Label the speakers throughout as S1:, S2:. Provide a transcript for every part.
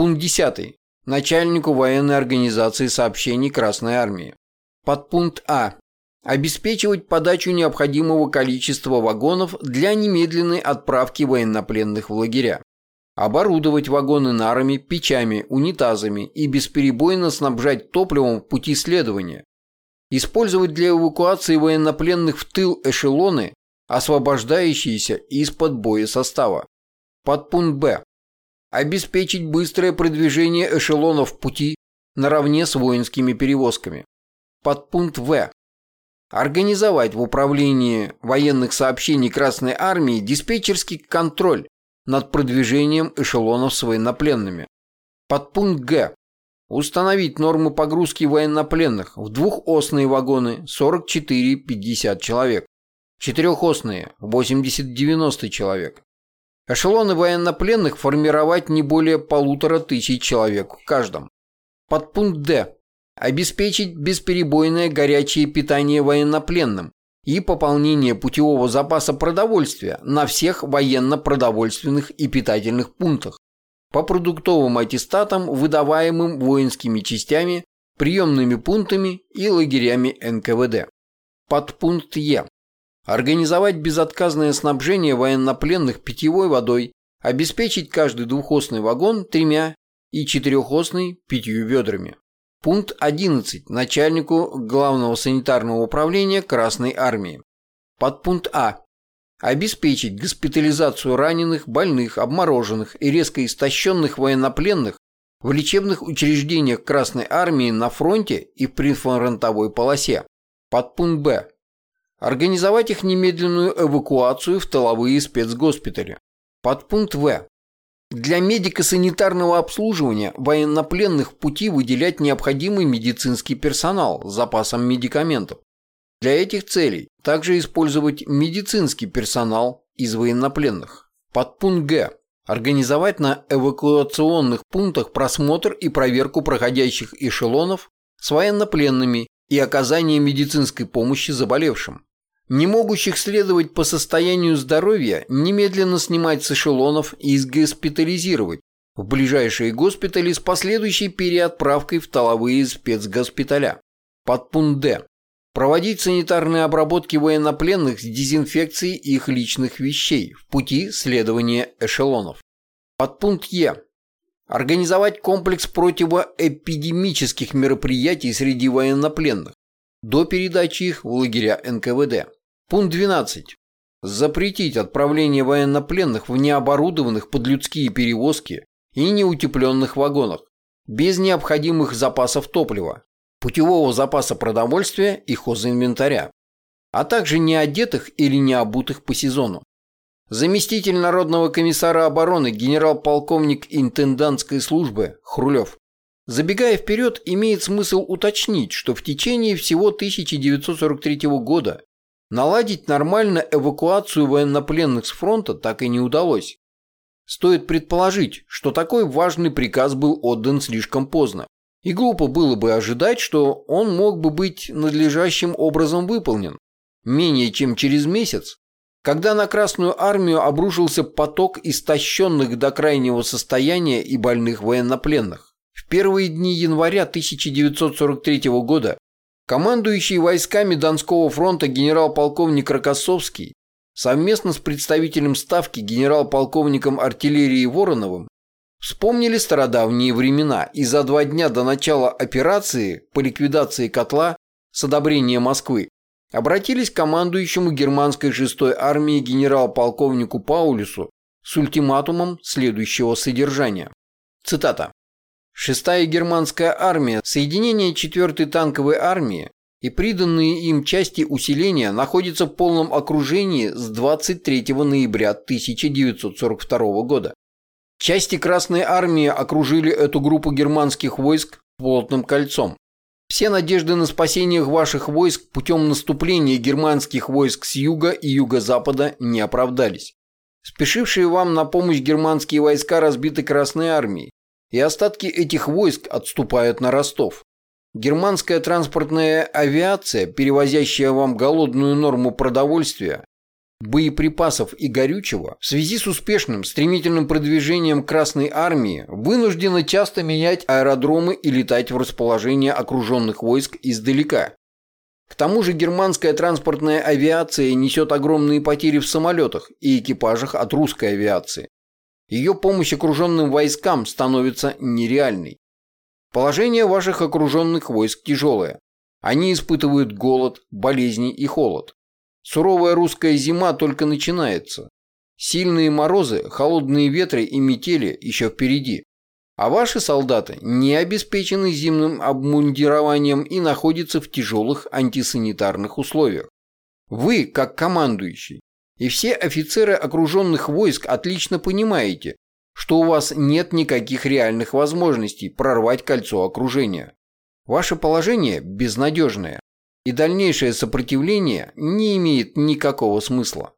S1: Пункт 10. Начальнику военной организации сообщений Красной Армии. Подпункт А. Обеспечивать подачу необходимого количества вагонов для немедленной отправки военнопленных в лагеря. Оборудовать вагоны нарами, печами, унитазами и бесперебойно снабжать топливом в пути следования. Использовать для эвакуации военнопленных в тыл эшелоны, освобождающиеся из-под боя состава. Подпункт Б. Обеспечить быстрое продвижение эшелонов пути наравне с воинскими перевозками. Подпункт В. Организовать в управлении военных сообщений Красной Армии диспетчерский контроль над продвижением эшелонов с военнопленными. Подпункт Г. Установить нормы погрузки военнопленных в двухосные вагоны 44-50 человек, четырехосные 80-90 человек. Эшелоны военнопленных формировать не более полутора тысяч человек в каждом. Подпункт Д обеспечить бесперебойное горячее питание военнопленным и пополнение путевого запаса продовольствия на всех военно-продовольственных и питательных пунктах по продуктовым аттестатам, выдаваемым воинскими частями, приемными пунктами и лагерями НКВД. Подпункт Е. Организовать безотказное снабжение военнопленных питьевой водой, обеспечить каждый двухосный вагон тремя и четырехосный пятью ведрами. Пункт 11. Начальнику Главного санитарного управления Красной Армии. Подпункт А. Обеспечить госпитализацию раненых, больных, обмороженных и резко истощенных военнопленных в лечебных учреждениях Красной Армии на фронте и в прифронтовой полосе. Подпункт Б. Организовать их немедленную эвакуацию в тыловые спецгоспитали. Подпункт В. Для медико-санитарного обслуживания военнопленных в пути выделять необходимый медицинский персонал с запасом медикаментов. Для этих целей также использовать медицинский персонал из военнопленных. Подпункт Г. Организовать на эвакуационных пунктах просмотр и проверку проходящих эшелонов с военнопленными и оказание медицинской помощи заболевшим. Не могущих следовать по состоянию здоровья немедленно снимать с эшелонов и госпитализировать в ближайшие госпитали с последующей переотправкой в толовые спецгоспиталя. Подпункт Д. Проводить санитарные обработки военнопленных с дезинфекцией их личных вещей в пути следования эшелонов. Подпункт Е. Организовать комплекс противоэпидемических мероприятий среди военнопленных до передачи их в лагеря НКВД. Пункт 12. Запретить отправление военнопленных в необорудованных под людские перевозки и неутепленных вагонах, без необходимых запасов топлива, путевого запаса продовольствия и хозинвентаря, а также неодетых или необутых по сезону. Заместитель Народного комиссара обороны генерал-полковник интендантской службы Хрулев. Забегая вперед, имеет смысл уточнить, что в течение всего 1943 года Наладить нормально эвакуацию военнопленных с фронта так и не удалось. Стоит предположить, что такой важный приказ был отдан слишком поздно. И глупо было бы ожидать, что он мог бы быть надлежащим образом выполнен. Менее чем через месяц, когда на Красную Армию обрушился поток истощенных до крайнего состояния и больных военнопленных. В первые дни января 1943 года Командующий войсками Донского фронта генерал-полковник Рокоссовский совместно с представителем Ставки генерал-полковником артиллерии Вороновым вспомнили стародавние времена и за два дня до начала операции по ликвидации котла с одобрения Москвы обратились к командующему германской 6-й армии генерал-полковнику Паулюсу с ультиматумом следующего содержания. Цитата. Шестая германская армия, соединение 4-й танковой армии и приданные им части усиления находятся в полном окружении с 23 ноября 1942 года. Части Красной армии окружили эту группу германских войск плотным кольцом. Все надежды на спасение ваших войск путем наступления германских войск с юга и юго-запада не оправдались. Спешившие вам на помощь германские войска разбиты Красной армией, и остатки этих войск отступают на Ростов. Германская транспортная авиация, перевозящая вам голодную норму продовольствия, боеприпасов и горючего в связи с успешным стремительным продвижением Красной Армии вынуждена часто менять аэродромы и летать в расположение окруженных войск издалека. К тому же германская транспортная авиация несет огромные потери в самолетах и экипажах от русской авиации. Ее помощь окруженным войскам становится нереальной. Положение ваших окруженных войск тяжелое. Они испытывают голод, болезни и холод. Суровая русская зима только начинается. Сильные морозы, холодные ветры и метели еще впереди. А ваши солдаты не обеспечены зимним обмундированием и находятся в тяжелых антисанитарных условиях. Вы, как командующий, и все офицеры окруженных войск отлично понимаете, что у вас нет никаких реальных возможностей прорвать кольцо окружения. Ваше положение безнадежное, и дальнейшее сопротивление не имеет никакого смысла.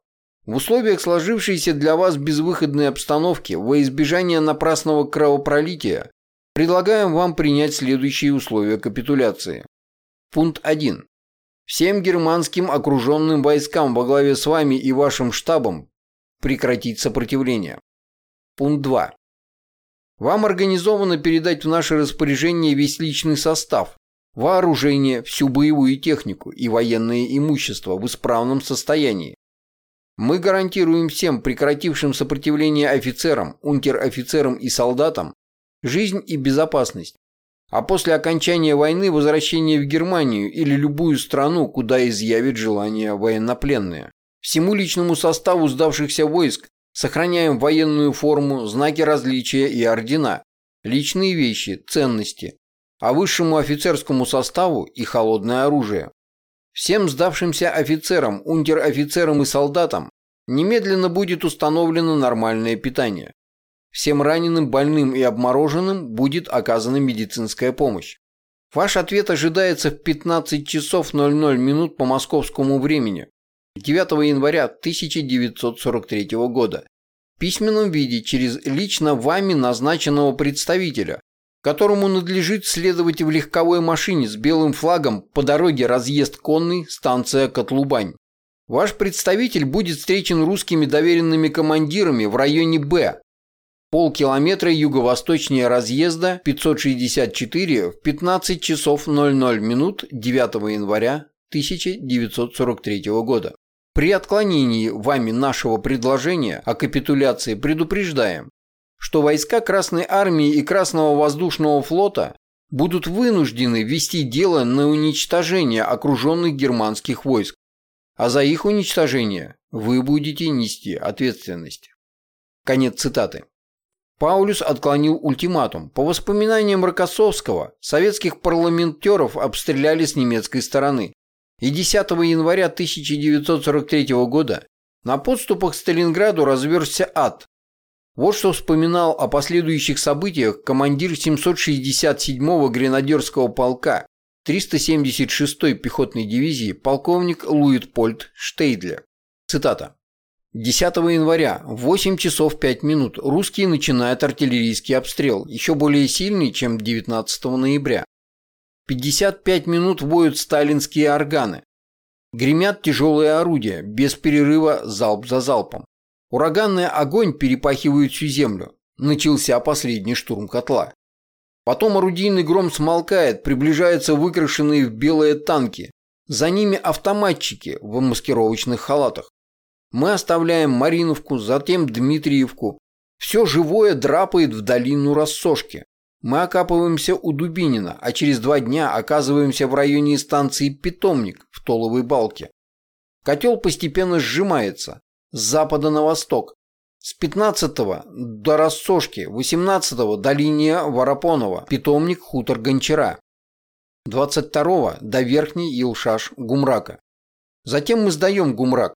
S1: В условиях сложившейся для вас безвыходной обстановки во избежание напрасного кровопролития предлагаем вам принять следующие условия капитуляции. Пункт 1. Всем германским окруженным войскам во главе с вами и вашим штабом прекратить сопротивление. Пункт 2. Вам организовано передать в наше распоряжение весь личный состав, вооружение, всю боевую технику и военное имущество в исправном состоянии. Мы гарантируем всем прекратившим сопротивление офицерам, унтер-офицерам и солдатам жизнь и безопасность, а после окончания войны возвращение в Германию или любую страну, куда изъявит желание военнопленные. Всему личному составу сдавшихся войск Сохраняем военную форму, знаки различия и ордена, личные вещи, ценности, а высшему офицерскому составу и холодное оружие. Всем сдавшимся офицерам, унтер-офицерам и солдатам немедленно будет установлено нормальное питание. Всем раненым, больным и обмороженным будет оказана медицинская помощь. Ваш ответ ожидается в 15 часов 00 минут по московскому времени 9 января 1943 года в письменном виде через лично вами назначенного представителя, которому надлежит следовать в легковой машине с белым флагом по дороге разъезд конный, станция Котлубань. Ваш представитель будет встречен русскими доверенными командирами в районе Б, полкилометра юго-восточнее разъезда 564 в 15 часов 00 минут 9 января 1943 года. При отклонении вами нашего предложения о капитуляции предупреждаем, что войска Красной Армии и Красного Воздушного Флота будут вынуждены вести дело на уничтожение окруженных германских войск, а за их уничтожение вы будете нести ответственность. Конец цитаты. Паулюс отклонил ультиматум. По воспоминаниям Рокоссовского, советских парламентеров обстреляли с немецкой стороны. И 10 января 1943 года на подступах к Сталинграду разверзся ад. Вот что вспоминал о последующих событиях командир 767-го гренадерского полка 376-й пехотной дивизии полковник Луитпольд Штейдлер. Цитата. 10 января в 8 часов 5 минут русские начинают артиллерийский обстрел, еще более сильный, чем 19 ноября. 55 минут воют сталинские органы. Гремят тяжелые орудия, без перерыва залп за залпом. Ураганный огонь перепахивает всю землю. Начался последний штурм котла. Потом орудийный гром смолкает, приближаются выкрашенные в белые танки. За ними автоматчики в маскировочных халатах. Мы оставляем Мариновку, затем Дмитриевку. Все живое драпает в долину Рассошки. Мы окапываемся у Дубинина, а через два дня оказываемся в районе станции Питомник в Толовой балке. Котел постепенно сжимается с запада на восток. С 15-го до Рассошки, 18-го до линии Воропонова, питомник хутор Гончара. 22-го до Верхней Илшаш Гумрака. Затем мы сдаем Гумрак.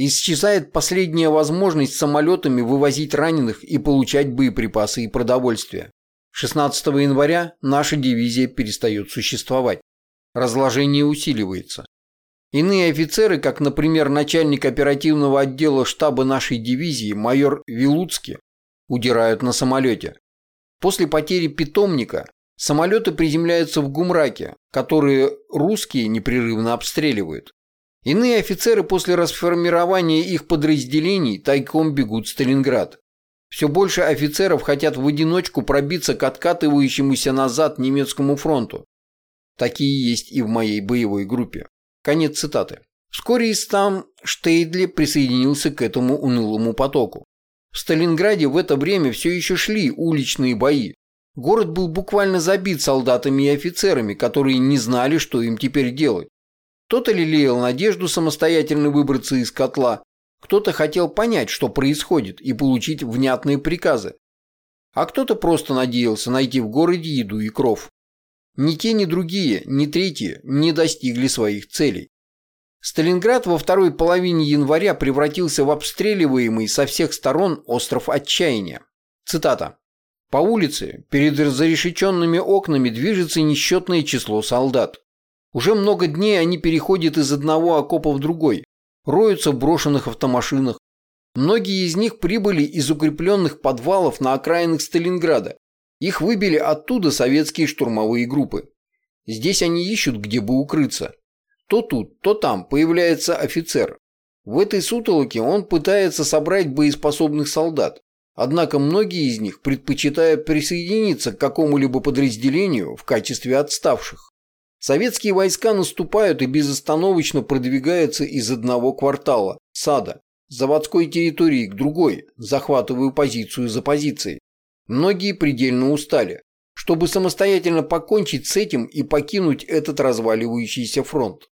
S1: Исчезает последняя возможность самолетами вывозить раненых и получать боеприпасы и продовольствие. 16 января наша дивизия перестает существовать. Разложение усиливается. Иные офицеры, как, например, начальник оперативного отдела штаба нашей дивизии майор Вилуцкий, удирают на самолете. После потери питомника самолеты приземляются в Гумраке, которые русские непрерывно обстреливают. Иные офицеры после расформирования их подразделений тайком бегут в Сталинград. Все больше офицеров хотят в одиночку пробиться к откатывающемуся назад немецкому фронту. Такие есть и в моей боевой группе. Конец цитаты. Вскоре и сам Штейдли присоединился к этому унылому потоку. В Сталинграде в это время все еще шли уличные бои. Город был буквально забит солдатами и офицерами, которые не знали, что им теперь делать. Кто-то лелеял надежду самостоятельно выбраться из котла, кто-то хотел понять, что происходит, и получить внятные приказы. А кто-то просто надеялся найти в городе еду и кров. Ни те, ни другие, ни третьи не достигли своих целей. Сталинград во второй половине января превратился в обстреливаемый со всех сторон остров отчаяния. Цитата. «По улице, перед зарешеченными окнами движется несчетное число солдат. Уже много дней они переходят из одного окопа в другой, роются в брошенных автомашинах. Многие из них прибыли из укрепленных подвалов на окраинах Сталинграда. Их выбили оттуда советские штурмовые группы. Здесь они ищут, где бы укрыться. То тут, то там появляется офицер. В этой сутолоке он пытается собрать боеспособных солдат. Однако многие из них предпочитают присоединиться к какому-либо подразделению в качестве отставших. Советские войска наступают и безостановочно продвигаются из одного квартала, сада, заводской территории к другой, захватывая позицию за позицией. Многие предельно устали, чтобы самостоятельно покончить с этим и покинуть этот разваливающийся фронт.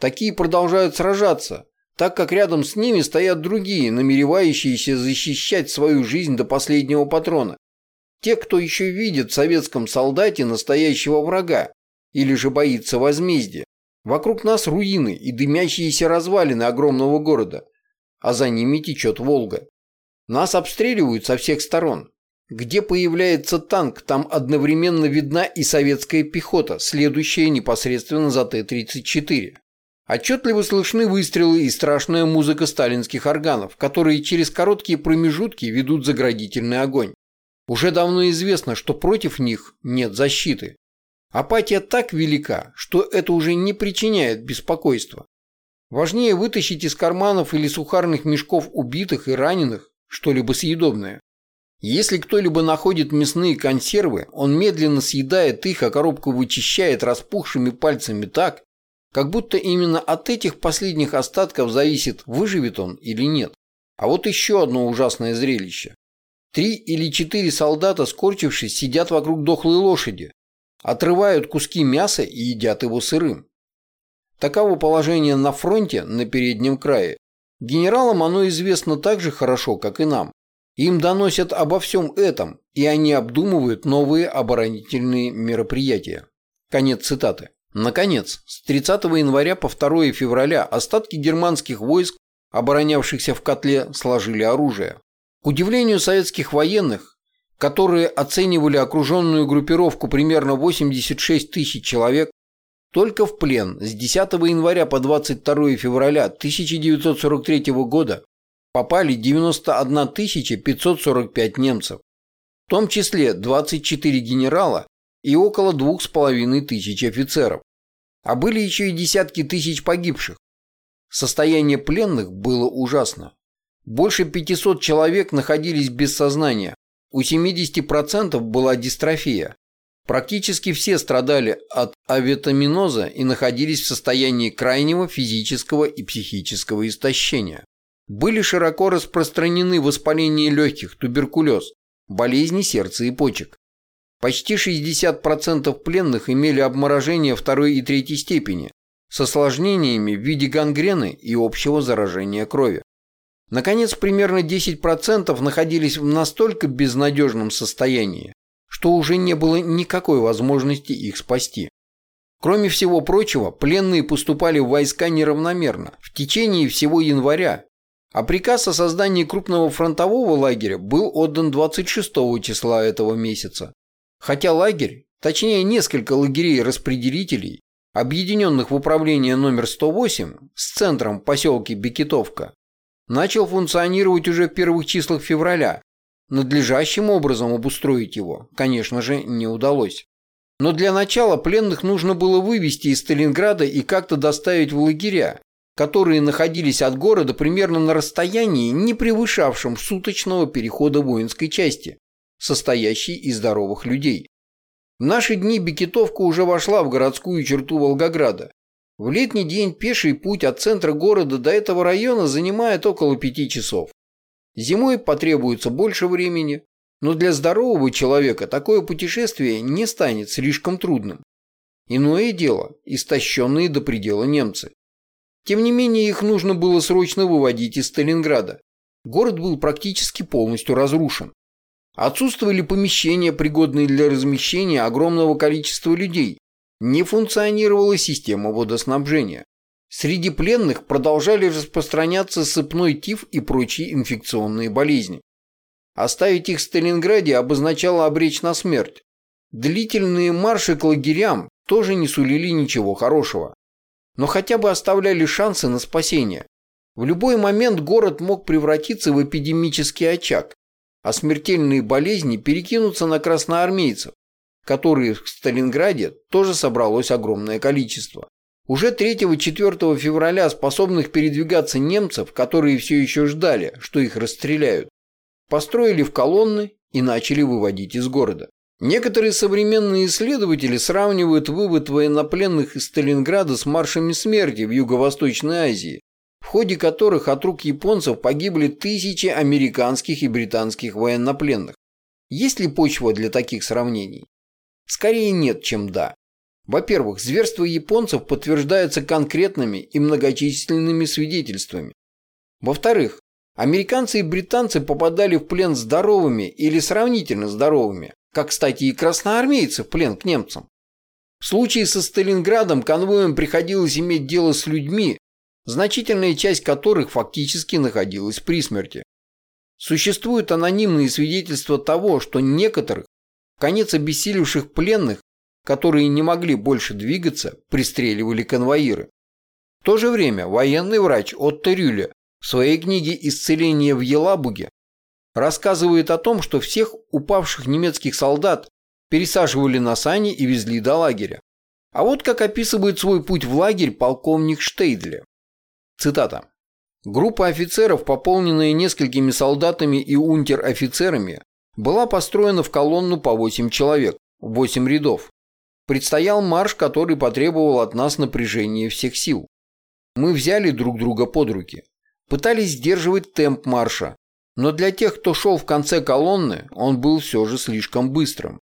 S1: Такие продолжают сражаться, так как рядом с ними стоят другие, намеревающиеся защищать свою жизнь до последнего патрона. Те, кто еще видит в советском солдате настоящего врага, или же боится возмездия. Вокруг нас руины и дымящиеся развалины огромного города, а за ними течет Волга. Нас обстреливают со всех сторон. Где появляется танк, там одновременно видна и советская пехота, следующая непосредственно за Т-34. Отчетливо слышны выстрелы и страшная музыка сталинских органов, которые через короткие промежутки ведут заградительный огонь. Уже давно известно, что против них нет защиты. Апатия так велика, что это уже не причиняет беспокойства. Важнее вытащить из карманов или сухарных мешков убитых и раненых что-либо съедобное. Если кто-либо находит мясные консервы, он медленно съедает их, а коробку вычищает распухшими пальцами так, как будто именно от этих последних остатков зависит, выживет он или нет. А вот еще одно ужасное зрелище. Три или четыре солдата, скорчившись, сидят вокруг дохлой лошади, отрывают куски мяса и едят его сырым. Таково положение на фронте на переднем крае. Генералам оно известно так же хорошо, как и нам. Им доносят обо всем этом, и они обдумывают новые оборонительные мероприятия. Конец цитаты. Наконец, с 30 января по 2 февраля остатки германских войск, оборонявшихся в котле, сложили оружие. К удивлению советских военных, которые оценивали окруженную группировку примерно 86 тысяч человек, только в плен с 10 января по 22 февраля 1943 года попали 91 545 немцев, в том числе 24 генерала и около 2500 офицеров. А были еще и десятки тысяч погибших. Состояние пленных было ужасно. Больше 500 человек находились без сознания, у 70% была дистрофия. Практически все страдали от авитаминоза и находились в состоянии крайнего физического и психического истощения. Были широко распространены воспаление легких, туберкулез, болезни сердца и почек. Почти 60% пленных имели обморожение второй и третьей степени с осложнениями в виде гангрены и общего заражения крови. Наконец, примерно 10% находились в настолько безнадежном состоянии, что уже не было никакой возможности их спасти. Кроме всего прочего, пленные поступали в войска неравномерно в течение всего января, а приказ о создании крупного фронтового лагеря был отдан 26 числа этого месяца. Хотя лагерь, точнее несколько лагерей-распределителей, объединенных в управление номер 108 с центром в поселке Бекетовка, начал функционировать уже в первых числах февраля. Надлежащим образом обустроить его, конечно же, не удалось. Но для начала пленных нужно было вывести из Сталинграда и как-то доставить в лагеря, которые находились от города примерно на расстоянии, не превышавшем суточного перехода воинской части, состоящей из здоровых людей. В наши дни Бекетовка уже вошла в городскую черту Волгограда. В летний день пеший путь от центра города до этого района занимает около пяти часов. Зимой потребуется больше времени, но для здорового человека такое путешествие не станет слишком трудным. Иное дело – истощенные до предела немцы. Тем не менее, их нужно было срочно выводить из Сталинграда. Город был практически полностью разрушен. Отсутствовали помещения, пригодные для размещения огромного количества людей. Не функционировала система водоснабжения. Среди пленных продолжали распространяться сыпной тиф и прочие инфекционные болезни. Оставить их в Сталинграде обозначало обречь на смерть. Длительные марши к лагерям тоже не сулили ничего хорошего но хотя бы оставляли шансы на спасение. В любой момент город мог превратиться в эпидемический очаг, а смертельные болезни перекинуться на красноармейцев, которых в Сталинграде тоже собралось огромное количество. Уже 3-4 февраля способных передвигаться немцев, которые все еще ждали, что их расстреляют, построили в колонны и начали выводить из города. Некоторые современные исследователи сравнивают вывод военнопленных из Сталинграда с маршами смерти в Юго-Восточной Азии, в ходе которых от рук японцев погибли тысячи американских и британских военнопленных. Есть ли почва для таких сравнений? Скорее нет, чем да. Во-первых, зверство японцев подтверждается конкретными и многочисленными свидетельствами. Во-вторых, американцы и британцы попадали в плен здоровыми или сравнительно здоровыми, как, кстати, и красноармейцы в плен к немцам. В случае со Сталинградом конвоем приходилось иметь дело с людьми, значительная часть которых фактически находилась при смерти. Существуют анонимные свидетельства того, что некоторых, конец обессилевших пленных, которые не могли больше двигаться, пристреливали конвоиры. В то же время военный врач Отто Рюле в своей книге «Исцеление в Елабуге» рассказывает о том, что всех упавших немецких солдат пересаживали на сани и везли до лагеря. А вот как описывает свой путь в лагерь полковник Штейдле. Цитата. Группа офицеров, пополненная несколькими солдатами и унтер-офицерами, была построена в колонну по 8 человек, 8 рядов. Предстоял марш, который потребовал от нас напряжения всех сил. Мы взяли друг друга под руки. Пытались сдерживать темп марша, но для тех, кто шел в конце колонны, он был все же слишком быстрым.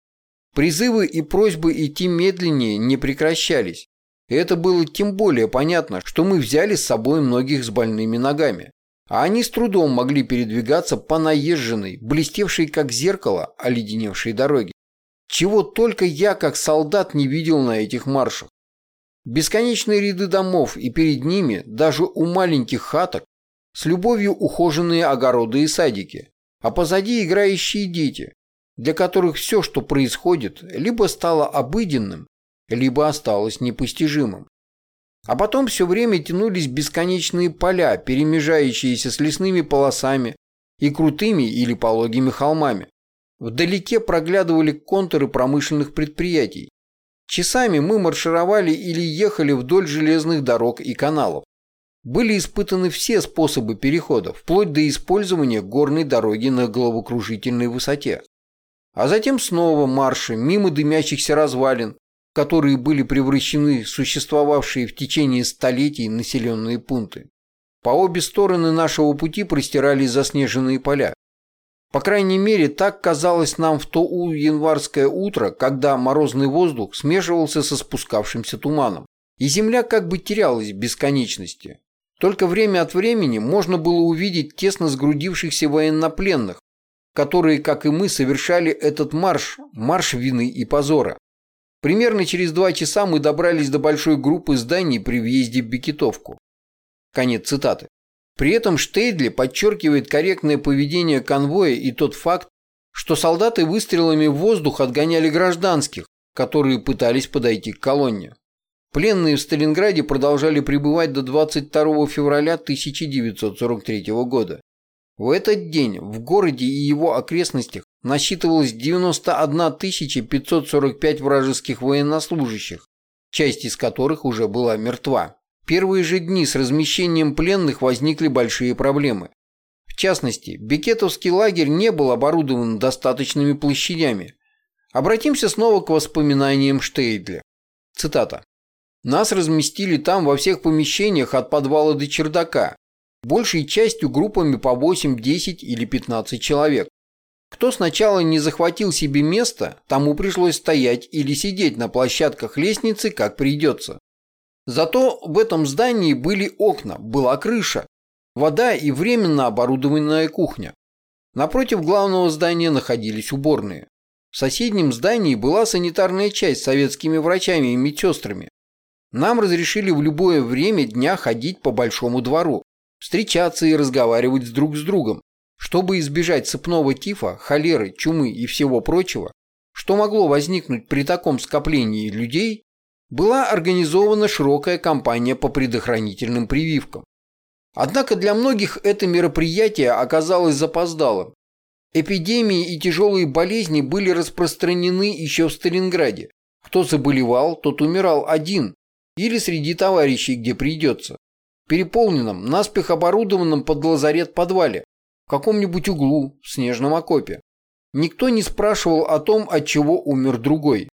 S1: Призывы и просьбы идти медленнее не прекращались. И это было тем более понятно, что мы взяли с собой многих с больными ногами. А они с трудом могли передвигаться по наезженной, блестевшей как зеркало, оледеневшей дороге. Чего только я, как солдат, не видел на этих маршах. Бесконечные ряды домов, и перед ними, даже у маленьких хаток, с любовью ухоженные огороды и садики, а позади играющие дети, для которых все, что происходит, либо стало обыденным, либо осталось непостижимым. А потом все время тянулись бесконечные поля, перемежающиеся с лесными полосами и крутыми или пологими холмами. Вдалеке проглядывали контуры промышленных предприятий. Часами мы маршировали или ехали вдоль железных дорог и каналов. Были испытаны все способы перехода, вплоть до использования горной дороги на головокружительной высоте. А затем снова марши мимо дымящихся развалин, которые были превращены существовавшие в течение столетий населенные пункты. По обе стороны нашего пути простирались заснеженные поля. По крайней мере, так казалось нам в то январское утро, когда морозный воздух смешивался со спускавшимся туманом, и земля как бы терялась в бесконечности. Только время от времени можно было увидеть тесно сгрудившихся военнопленных, которые, как и мы, совершали этот марш, марш вины и позора. Примерно через два часа мы добрались до большой группы зданий при въезде в Бекетовку. Конец цитаты. При этом Штейдли подчеркивает корректное поведение конвоя и тот факт, что солдаты выстрелами в воздух отгоняли гражданских, которые пытались подойти к колонне. Пленные в Сталинграде продолжали пребывать до 22 февраля 1943 года. В этот день в городе и его окрестностях насчитывалось 91 545 вражеских военнослужащих, часть из которых уже была мертва. первые же дни с размещением пленных возникли большие проблемы. В частности, Бекетовский лагерь не был оборудован достаточными площадями. Обратимся снова к воспоминаниям Штейдля. Цитата. «Нас разместили там во всех помещениях от подвала до чердака, большей частью группами по 8, 10 или 15 человек. Кто сначала не захватил себе место, тому пришлось стоять или сидеть на площадках лестницы, как придется. Зато в этом здании были окна, была крыша, вода и временно оборудованная кухня. Напротив главного здания находились уборные. В соседнем здании была санитарная часть с советскими врачами и медсестрами. Нам разрешили в любое время дня ходить по большому двору, встречаться и разговаривать друг с другом, чтобы избежать цепного тифа, холеры, чумы и всего прочего, что могло возникнуть при таком скоплении людей, была организована широкая кампания по предохранительным прививкам. Однако для многих это мероприятие оказалось запоздалым. Эпидемии и тяжелые болезни были распространены еще в Сталинграде. Кто заболевал, тот умирал один или среди товарищей, где придется. Переполненном, наспех оборудованном под лазарет подвале, в каком-нибудь углу, в снежном окопе. Никто не спрашивал о том, от чего умер другой.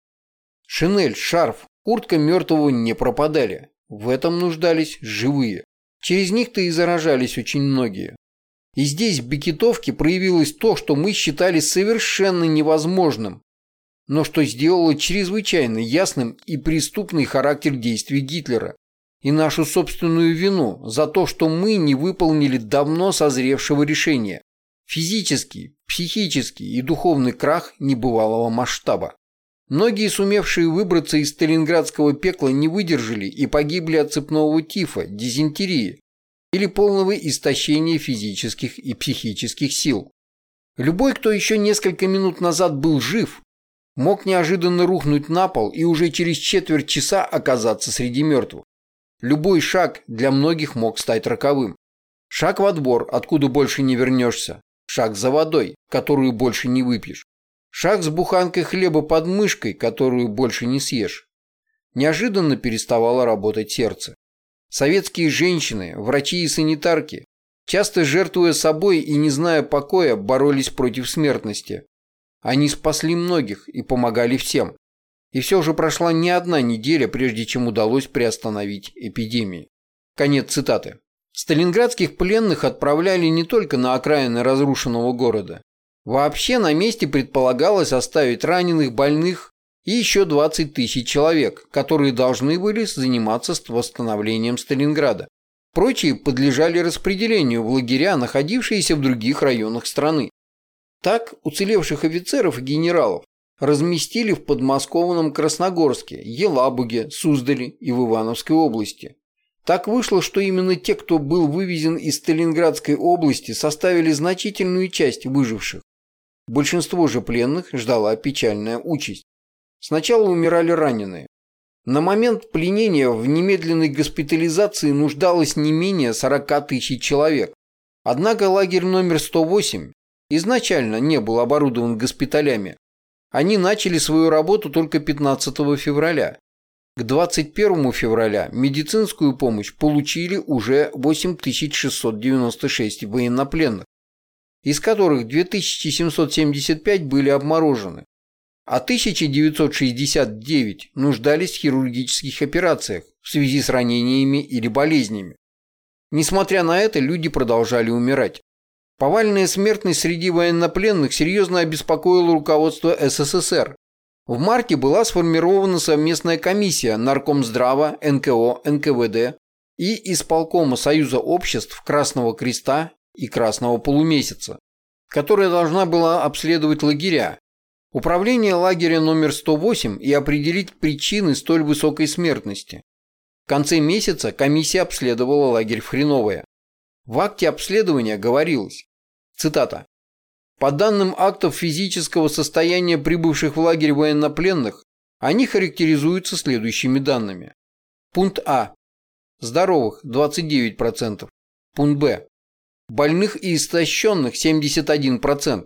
S1: Шинель, шарф, куртка мертвого не пропадали. В этом нуждались живые. Через них-то и заражались очень многие. И здесь в Бекетовке проявилось то, что мы считали совершенно невозможным, но что сделало чрезвычайно ясным и преступный характер действий Гитлера и нашу собственную вину за то, что мы не выполнили давно созревшего решения. Физический, психический и духовный крах небывалого масштаба. Многие, сумевшие выбраться из сталинградского пекла, не выдержали и погибли от цепного тифа, дизентерии или полного истощения физических и психических сил. Любой, кто еще несколько минут назад был жив, мог неожиданно рухнуть на пол и уже через четверть часа оказаться среди мертвых. Любой шаг для многих мог стать роковым. Шаг во двор, откуда больше не вернешься. Шаг за водой, которую больше не выпьешь. Шаг с буханкой хлеба под мышкой, которую больше не съешь. Неожиданно переставало работать сердце. Советские женщины, врачи и санитарки, часто жертвуя собой и не зная покоя, боролись против смертности. Они спасли многих и помогали всем. И все же прошла не одна неделя, прежде чем удалось приостановить эпидемию. Конец цитаты. Сталинградских пленных отправляли не только на окраины разрушенного города. Вообще на месте предполагалось оставить раненых, больных и еще 20 тысяч человек, которые должны были заниматься восстановлением Сталинграда. Прочие подлежали распределению в лагеря, находившиеся в других районах страны. Так уцелевших офицеров и генералов разместили в подмосковном Красногорске, Елабуге, Суздале и в Ивановской области. Так вышло, что именно те, кто был вывезен из Сталинградской области, составили значительную часть выживших. Большинство же пленных ждала печальная участь. Сначала умирали раненые. На момент пленения в немедленной госпитализации нуждалось не менее 40 тысяч человек. Однако лагерь номер 108 изначально не был оборудован госпиталями, они начали свою работу только 15 февраля. К 21 февраля медицинскую помощь получили уже 8696 военнопленных, из которых 2775 были обморожены, а 1969 нуждались в хирургических операциях в связи с ранениями или болезнями. Несмотря на это, люди продолжали умирать. Повальная смертность среди военнопленных серьезно обеспокоила руководство СССР. В марте была сформирована совместная комиссия Наркомздрава, НКО, НКВД и исполкома Союза обществ Красного Креста и Красного Полумесяца, которая должна была обследовать лагеря, управление лагеря номер 108 и определить причины столь высокой смертности. В конце месяца комиссия обследовала лагерь в Хреновое. В акте обследования говорилось, цитата, «По данным актов физического состояния прибывших в лагерь военнопленных, они характеризуются следующими данными. Пункт А. Здоровых – 29%. Пункт Б. Больных и истощенных – 71%.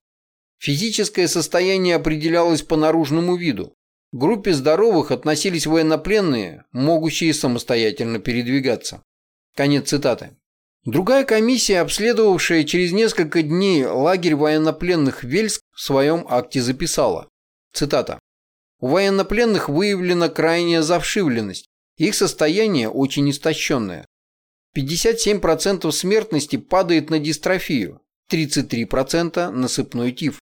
S1: Физическое состояние определялось по наружному виду. К группе здоровых относились военнопленные, могущие самостоятельно передвигаться. Конец цитаты. Другая комиссия, обследовавшая через несколько дней лагерь военнопленных Вельск, в своем акте записала. Цитата. У военнопленных выявлена крайняя завшивленность, их состояние очень истощенное. 57% смертности падает на дистрофию, 33% на сыпной тиф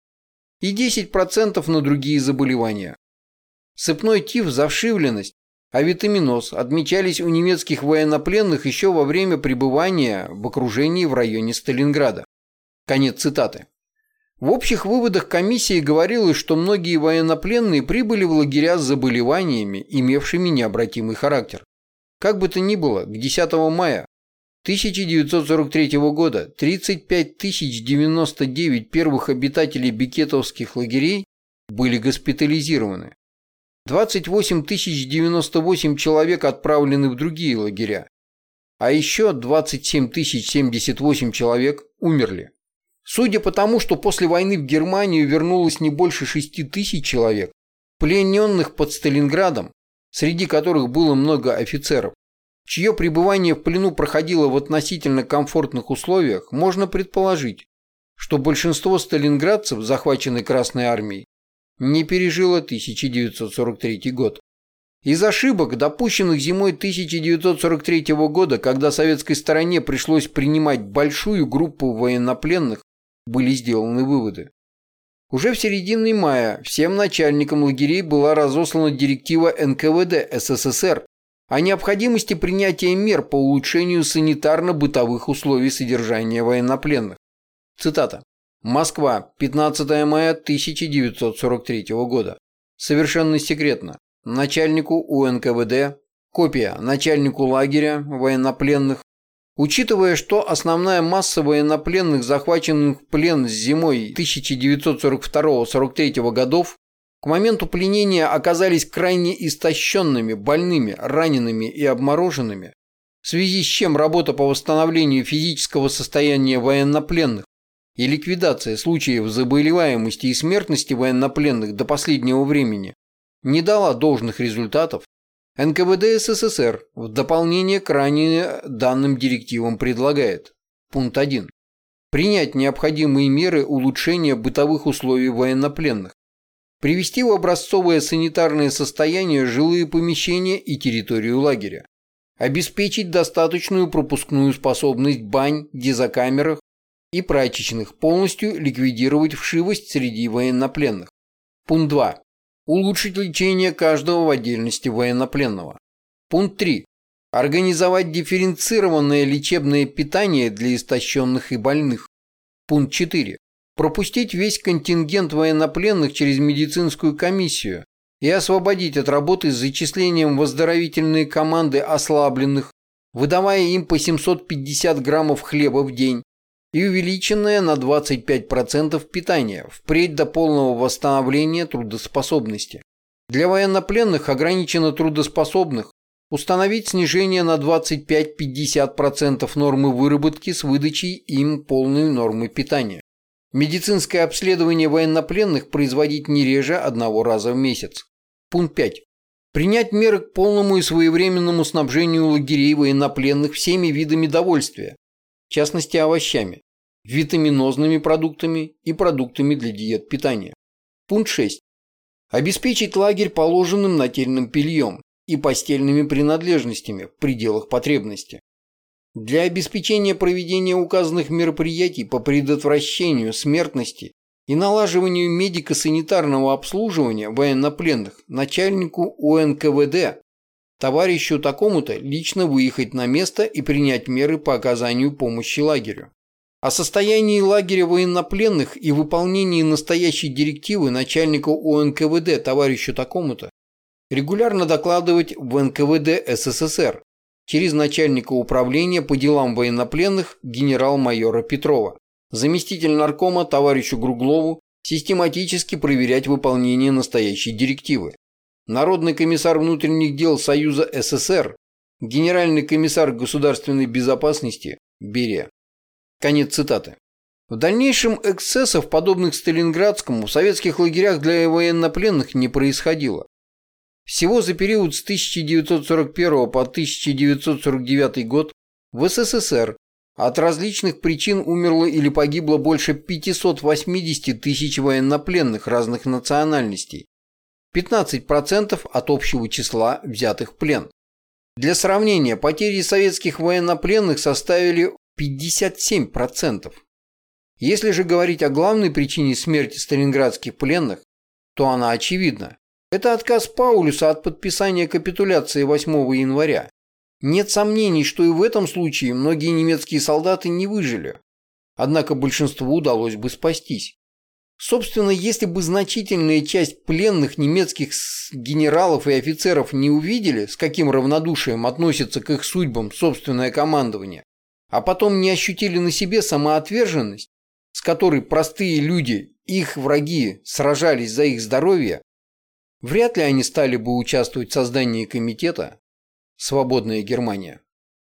S1: и 10% на другие заболевания. Сыпной тиф, завшивленность, авитаминоз отмечались у немецких военнопленных еще во время пребывания в окружении в районе Сталинграда. Конец цитаты. В общих выводах комиссии говорилось, что многие военнопленные прибыли в лагеря с заболеваниями, имевшими необратимый характер. Как бы то ни было, к 10 мая 1943 года 35 099 первых обитателей бикетовских лагерей были госпитализированы. 28 098 человек отправлены в другие лагеря, а еще 27 078 человек умерли. Судя по тому, что после войны в Германию вернулось не больше 6 тысяч человек, плененных под Сталинградом, среди которых было много офицеров, чье пребывание в плену проходило в относительно комфортных условиях, можно предположить, что большинство сталинградцев, захваченной Красной Армией, не пережило 1943 год. Из ошибок, допущенных зимой 1943 года, когда советской стороне пришлось принимать большую группу военнопленных были сделаны выводы. Уже в середине мая всем начальникам лагерей была разослана директива НКВД СССР о необходимости принятия мер по улучшению санитарно-бытовых условий содержания военнопленных. Цитата. Москва, 15 мая 1943 года. Совершенно секретно. Начальнику УНКВД, копия начальнику лагеря военнопленных Учитывая, что основная масса военнопленных, захваченных в плен зимой 1942-43 годов, к моменту пленения оказались крайне истощенными, больными, ранеными и обмороженными, в связи с чем работа по восстановлению физического состояния военнопленных и ликвидация случаев заболеваемости и смертности военнопленных до последнего времени не дала должных результатов, НКВД СССР в дополнение к ранее данным директивам предлагает. Пункт 1. Принять необходимые меры улучшения бытовых условий военнопленных. Привести в образцовое санитарное состояние жилые помещения и территорию лагеря. Обеспечить достаточную пропускную способность бань, дезокамерах и прачечных, полностью ликвидировать вшивость среди военнопленных. Пункт 2. Улучшить лечение каждого в отдельности военнопленного. Пункт 3. Организовать дифференцированное лечебное питание для истощенных и больных. Пункт 4. Пропустить весь контингент военнопленных через медицинскую комиссию и освободить от работы с зачислением в команды ослабленных, выдавая им по 750 граммов хлеба в день, и увеличенное на 25% питание, впредь до полного восстановления трудоспособности. Для военнопленных ограничено трудоспособных установить снижение на 25-50% нормы выработки с выдачей им полной нормы питания. Медицинское обследование военнопленных производить не реже одного раза в месяц. Пункт 5. Принять меры к полному и своевременному снабжению лагерей военнопленных всеми видами довольствия, в частности овощами, витаминозными продуктами и продуктами для диет питания. Пункт 6. Обеспечить лагерь положенным нательным бельем и постельными принадлежностями в пределах потребности. Для обеспечения проведения указанных мероприятий по предотвращению смертности и налаживанию медико-санитарного обслуживания военнопленных начальнику УНКВД товарищу такому-то лично выехать на место и принять меры по оказанию помощи лагерю. О состоянии лагеря военнопленных и выполнении настоящей директивы начальнику УНКВД товарищу такому-то регулярно докладывать в НКВД СССР через начальника управления по делам военнопленных генерал-майора Петрова, заместитель наркома товарищу Груглову систематически проверять выполнение настоящей директивы. Народный комиссар внутренних дел Союза СССР, генеральный комиссар государственной безопасности Берия. Конец цитаты. В дальнейшем эксцессов, подобных Сталинградскому, в советских лагерях для военнопленных не происходило. Всего за период с 1941 по 1949 год в СССР от различных причин умерло или погибло больше 580 тысяч военнопленных разных национальностей, 15% от общего числа взятых в плен. Для сравнения, потери советских военнопленных составили 57%. Если же говорить о главной причине смерти сталинградских пленных, то она очевидна. Это отказ Паулюса от подписания капитуляции 8 января. Нет сомнений, что и в этом случае многие немецкие солдаты не выжили. Однако большинству удалось бы спастись. Собственно, если бы значительная часть пленных немецких генералов и офицеров не увидели, с каким равнодушием относится к их судьбам собственное командование, а потом не ощутили на себе самоотверженность, с которой простые люди, их враги, сражались за их здоровье, вряд ли они стали бы участвовать в создании комитета «Свободная Германия».